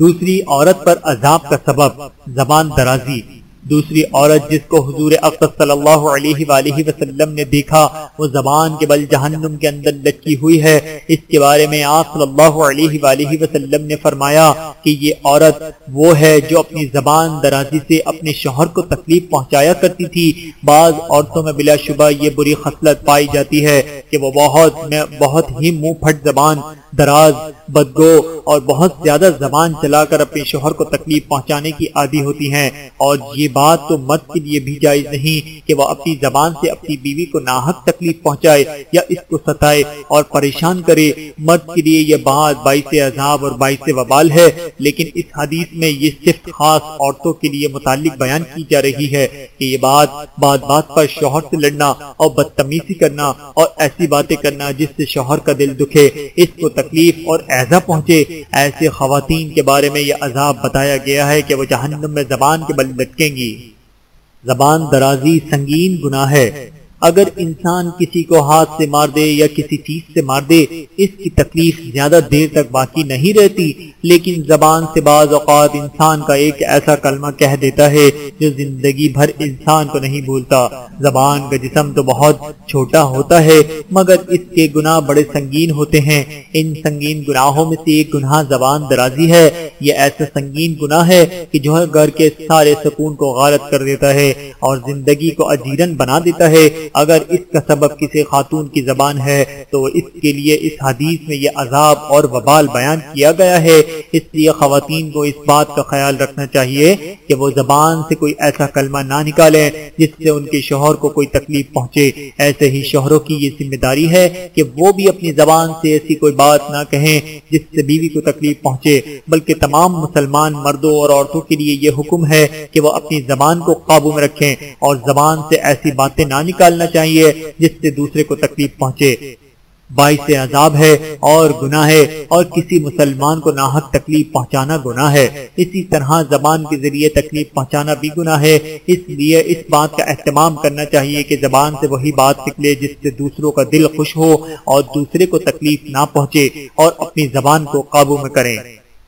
دوسری عورت پر عذاب کا سبب، زبان درازی۔ دوسری عورت جس کو حضور اقصد صلی اللہ علیہ وآلہ وسلم نے دیکھا، وہ زبان کے بل جہنم کے اندر لٹکی ہوئی ہے۔ اس کے بارے میں آپ صلی اللہ علیہ وآلہ وسلم نے فرمایا کہ یہ عورت وہ ہے جو اپنی زبان درازی سے اپنے شوہر کو تکلیف پہنچایا کرتی تھی۔ بعض عورتوں میں بلا شبہ یہ بری خصلت پائی جاتی ہے کہ وہ بہت میں بہت ہی منہ پھٹ زبان دراز بدگو اور بہت زیادہ زبان چلا کر اپنے شوہر کو تکلیف پہنچانے کی عادی ہوتی ہیں۔ اور یہ بات تو مرد کے لیے بھی جائز نہیں کہ وہ اپنی زبان سے اپنی بیوی کو ناحق تکلیف پہنچائے یا اس کو ستائے اور پریشان کرے۔ مرد کے لیے یہ بات باعث عذاب اور باعث وبال ہے۔ لیکن اس حدیث میں یہ صرف خاص عورتوں کے لیے متعلق بیان کی جا رہی ہے کہ یہ بات بات بات پر شوہر سے لڑنا اور بدتمیزی کرنا اور ایسی باتیں کرنا جس سے شوہر کا دل دکھے، اس کو تکلیف اور ایزا پہنچے۔ ایسے خواتین کے بارے میں یہ عذاب بتایا گیا ہے کہ وہ جہنم میں زبان کے بل لٹکیں گی۔ زبان درازی، سنگین گناہ ہے۔ اگر انسان کسی کو ہاتھ سے مار دے یا کسی چیز سے مار دے، اس کی تکلیف زیادہ دیر تک باقی نہیں رہتی۔ لیکن زبان سے بعض اوقات انسان کا ایک ایسا کلمہ کہہ دیتا ہے جو زندگی بھر انسان کو نہیں بھولتا۔ زبان کا جسم تو بہت چھوٹا ہوتا ہے، مگر اس کے گناہ بڑے سنگین ہوتے ہیں۔ ان سنگین گناہوں میں سے ایک گناہ زبان درازی ہے۔ یہ ایسا سنگین گناہ ہے کہ جو ہر گھر کے سارے سکون کو غارت کر دیتا ہے اور زندگی کو اجیرن بنا دیتا ہے۔ اگر اس کا سبب کسی خاتون کی زبان ہے تو اس کے لیے اس حدیث میں یہ عذاب اور وبال بیان کیا گیا ہے۔ اس لیے خواتین کو اس بات کا خیال رکھنا چاہیے کہ وہ زبان سے کوئی ایسا کلمہ نہ نکالیں جس سے ان کے شوہر کو کوئی تکلیف پہنچے۔ ایسے ہی شوہروں کی یہ ذمہ داری ہے کہ وہ بھی اپنی زبان سے ایسی کوئی بات نہ کہیں جس سے بیوی کو تکلیف پہنچے۔ بلکہ تمام مسلمان مردوں اور عورتوں کے لیے یہ حکم ہے کہ وہ اپنی زبان کو قابو میں رکھیں اور زبان سے ایسی باتیں نہ نکالنا چاہیے جس سے دوسرے کو تکلیف پہنچے۔ باعث عذاب ہے اور گناہ ہے اور کسی مسلمان کو ناحق تکلیف پہنچانا گناہ ہے۔ اسی طرح زبان کے ذریعے تکلیف پہنچانا بھی گناہ ہے۔ اس لیے اس بات کا اہتمام کرنا چاہیے کہ زبان سے وہی بات نکلے جس سے دوسروں کا دل خوش ہو اور دوسرے کو تکلیف نہ پہنچے اور اپنی زبان کو قابو میں کریں۔